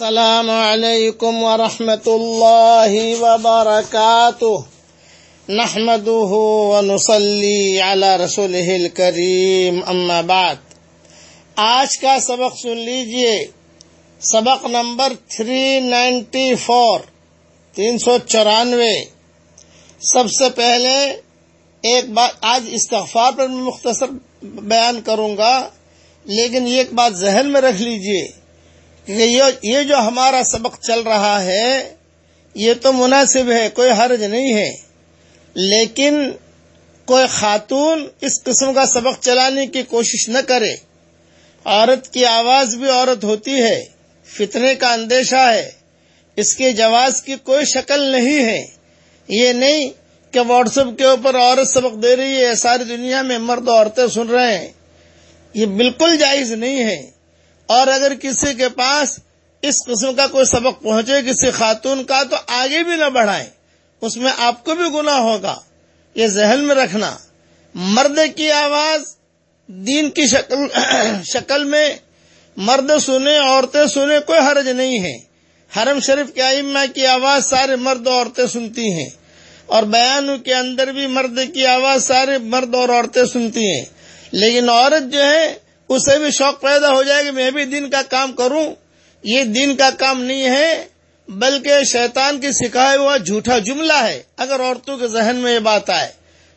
السلام علیکم ورحمۃ اللہ وبرکاتہ۔ نحمده ونصلي على رسوله الكريم اما بعد۔ آج کا سبق سن لیجیے۔ سبق نمبر 394 تین سو چورانوے۔ سب سے پہلے ایک بات آج استغفار پر میں مختصر بیان کروں گا، لیکن ایک بات ذہن میں رکھ لیجیے۔ یہ جو ہمارا سبق چل رہا ہے، یہ تو مناسب ہے، کوئی حرج نہیں ہے۔ لیکن کوئی خاتون اس قسم کا سبق چلانے کی کوشش نہ کرے۔ عورت کی آواز بھی عورت ہوتی ہے، فتنے کا اندیشہ ہے۔ اس کے جواز کی کوئی شکل نہیں ہے۔ یہ نہیں کہ واٹس ایپ کے اوپر عورت سبق دے رہی ہے، ساری دنیا میں مرد عورتیں سن رہے ہیں۔ یہ بالکل جائز نہیں ہے۔ اور اگر کسی کے پاس اس قسم کا کوئی سبق پہنچے کسی خاتون کا تو آگے بھی نہ بڑھائیں۔ اس میں آپ کو بھی گناہ ہوگا۔ یہ ذہن میں رکھنا۔ مرد کی آواز دین کی شکل شکل میں مرد سنے، عورتیں سنے، کوئی حرج نہیں ہے۔ حرم شریف کے ائمہ کی آواز سارے مرد عورتیں سنتی ہیں۔ اور بیانوں کے اندر بھی مرد کی آواز سارے مرد اور عورتیں سنتی ہیں۔ لیکن عورت جو ہے اسے بھی شوق پیدا ہو جائے کہ میں بھی دن کا کام کروں۔ یہ دن کا کام نہیں ہے، بلکہ شیطان کی سکھائے ہوا جھوٹا جملہ ہے۔ اگر عورتوں کے ذہن میں یہ بات آئے،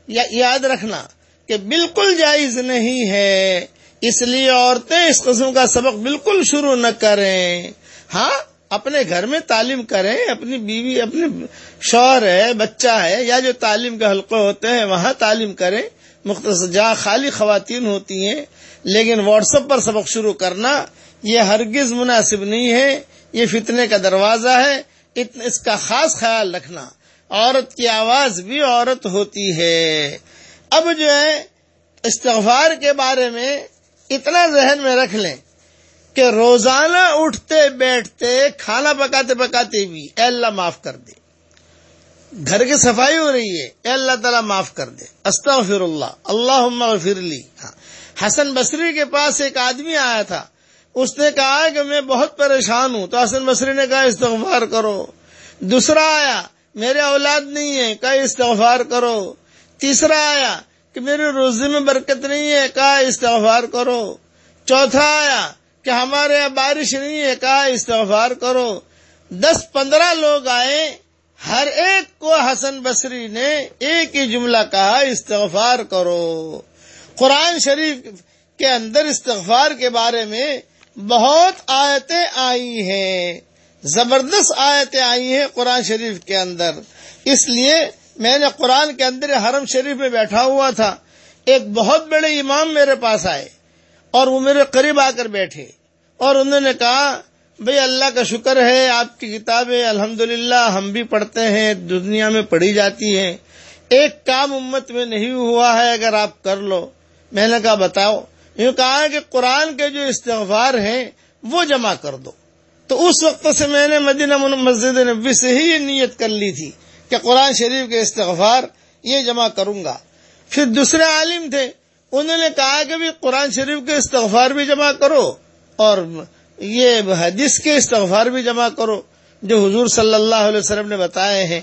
یا یاد رکھنا کہ بالکل جائز نہیں ہے، اس لیے عورتیں اس قسم کا سبق بالکل شروع نہ کریں۔ ہاں اپنے گھر میں تعلیم کریں، اپنی بیوی، اپنے شوہر ہے، بچہ ہے، یا جو تعلیم کے حلقے ہوتے ہیں، وہاں تعلیم کریں۔ مختصر جہاں خالی خواتین ہوتی ہیں، لیکن واٹس ایپ پر سبق شروع کرنا، یہ ہرگز مناسب نہیں ہے، یہ فتنے کا دروازہ ہے اس کا خاص خیال رکھنا۔ عورت کی آواز بھی عورت ہوتی ہے۔ اب جو ہے، استغفار کے بارے میں اتنا ذہن میں رکھ لیں کہ روزانہ اٹھتے بیٹھتے، کھانا پکاتے پکاتے بھی، اے اللہ معاف کر دے۔ گھر کی صفائی ہو رہی ہے۔ اے اللہ تعالیٰ معاف کر دے۔ استغفر اللہ اللہ اغفر لی۔ ہاں۔ حسن بصری کے پاس ایک آدمی آیا تھا۔ اس نے کہا کہ میں بہت پریشان ہوں۔ تو حسن بصری نے کہا، استغفار کرو۔ دوسرا آیا، میرے اولاد نہیں ہے کہا، استغفار کرو۔ تیسرا آیا کہ میرے روزی میں برکت نہیں ہے۔ کہا، استغفار کرو۔ چوتھا آیا کہ ہمارے یہاں بارش نہیں ہے۔ کہا، استغفار کرو۔ دس پندرہ لوگ آئے۔ ہر ایک کو حسن بصری نے ایک ہی جملہ کہا، استغفار کرو۔ قرآن شریف کے اندر استغفار کے بارے میں بہت آیتیں آئی ہیں، زبردست آیتیں آئی ہیں قرآن شریف کے اندر۔ اس لیے میں نے قرآن کے اندر حرم شریف میں بیٹھا ہوا تھا۔ ایک بہت بڑے امام میرے پاس آئے اور وہ میرے قریب آ کر بیٹھے اور انہوں نے کہا بھئی اللہ کا شکر ہے، آپ کی کتابیں الحمد ہم بھی پڑھتے ہیں، دنیا میں پڑھی جاتی ہیں۔ ایک کام امت میں نہیں ہوا ہے، اگر آپ کر لو۔ میں نے کہا، بتاؤ۔ یوں کہا کہ قرآن کے جو استغفار ہیں، وہ جمع کر دو۔ تو اس وقت سے میں نے مدینہ مسجد نبی سے ہی یہ نیت کر لی تھی کہ قرآن شریف کے استغفار یہ جمع کروں گا۔ پھر دوسرے عالم تھے، انہوں نے کہا کہ بھی قرآن شریف کے استغفار بھی جمع کرو اور یہ حدیث کے استغفار بھی جمع کرو، جو حضور صلی اللہ علیہ وسلم نے بتائے ہیں۔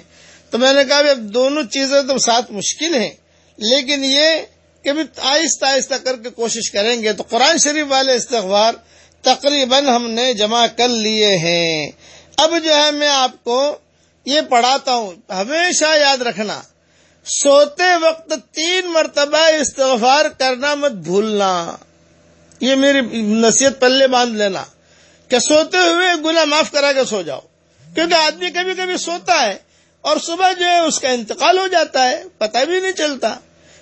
تو میں نے کہا اب دونوں چیزیں تو ساتھ مشکل ہیں، لیکن یہ کہ بھی آہستہ آہستہ کر کے کوشش کریں گے تو قرآن شریف والے استغفار تقریباً ہم نے جمع کر لیے ہیں۔ اب جو ہے میں آپ کو یہ پڑھاتا ہوں، ہمیشہ یاد رکھنا، سوتے وقت تین مرتبہ استغفار کرنا مت بھولنا۔ یہ میری نصیحت پلے باندھ لینا۔ کہ سوتے ہوئے گناہ معاف کرا کے سو جاؤ۔ کیونکہ آدمی کبھی کبھی سوتا ہے اور صبح جو ہے اس کا انتقال ہو جاتا ہے، پتہ بھی نہیں چلتا۔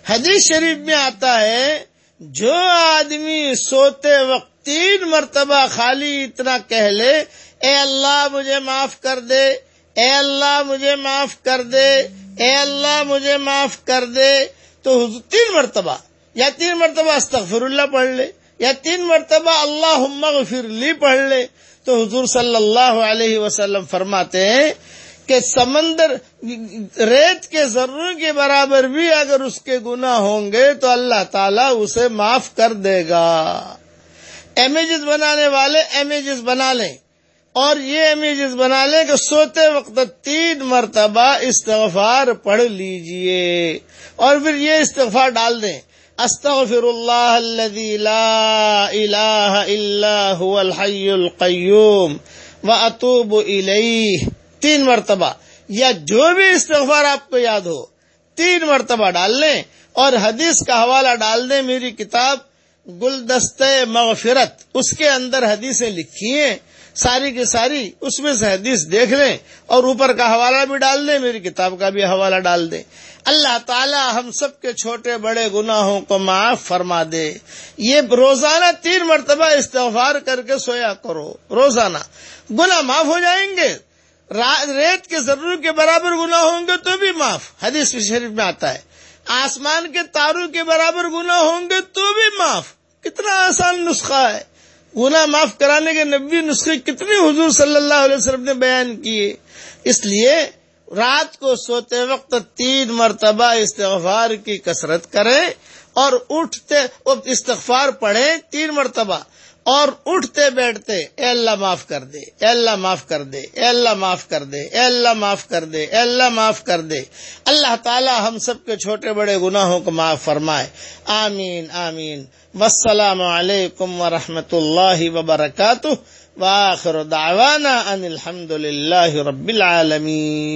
حدیث شریف میں آتا ہے، جو آدمی سوتے وقت تین مرتبہ خالی اتنا کہہ لے، اے اللہ مجھے معاف کر دے، اے اللہ مجھے معاف کر دے، اے اللہ مجھے معاف کر دے، تو تین مرتبہ، یا تین مرتبہ استغفر اللہ پڑھ لے۔ یا تین مرتبہ اللہ غفر لی پڑھ لے۔ تو حضور صلی اللہ علیہ وسلم فرماتے ہیں کہ سمندر ریت کے ذروں کے برابر بھی اگر اس کے گنا ہوں گے تو اللہ تعالیٰ اسے معاف کر دے گا۔ امیجز بنانے والے امیجز بنا لیں۔ اور یہ امیجز بنا لیں کہ سوتے وقت تین مرتبہ استغفار پڑھ لیجیے۔ اور پھر یہ استغفار ڈال دیں۔ استغفر اللہ الذي لا الہ الا هو الحی القیوم واتوب الیہ تین مرتبہ. یا جو بھی استغفار آپ کو یاد ہو، تین مرتبہ ڈال لیں اور حدیث کا حوالہ ڈال دیں، میری کتاب گلدست مغفرت، اس کے اندر حدیثیں لکھی ہیں۔ ساری کی ساری اس میں سے حدیث دیکھ لیں اور اوپر کا حوالہ بھی ڈال دیں، میری کتاب کا بھی حوالہ ڈال دیں۔ اللہ تعالی ہم سب کے چھوٹے بڑے گناہوں کو معاف فرما دے۔ یہ روزانہ تین مرتبہ استغفار کر کے سویا کرو، روزانہ۔ گناہ معاف ہو جائیں گے۔ ریت کے ضرور کے برابر گناہ ہوں گے تو بھی معاف۔ حدیث شریف میں آتا ہے۔ آسمان کے تاروں کے برابر گناہ ہوں گے تو بھی معاف۔ کتنا آسان نسخہ ہے۔ گناہ معاف کرانے کے نبی نسخے کتنے حضور صلی اللہ علیہ وسلم نے بیان کیے۔ اس لیے رات کو سوتے وقت تین مرتبہ استغفار کی کثرت کریں اور اٹھتے استغفار پڑھیں تین مرتبہ۔ اور اٹھتے بیٹھتے اے اللہ معاف کر دے، اے اللہ معاف کر دے، اے اللہ معاف کر دے، اے اللہ معاف کر دے، اے اللہ معاف کر دے۔ اللہ تعالی ہم سب کے چھوٹے بڑے گناہوں کو معاف فرمائے۔ آمین آمین۔ والسلام علیکم ورحمۃ اللہ وبرکاتہ۔ واخر دعوانا ان الحمد للہ رب العالمین۔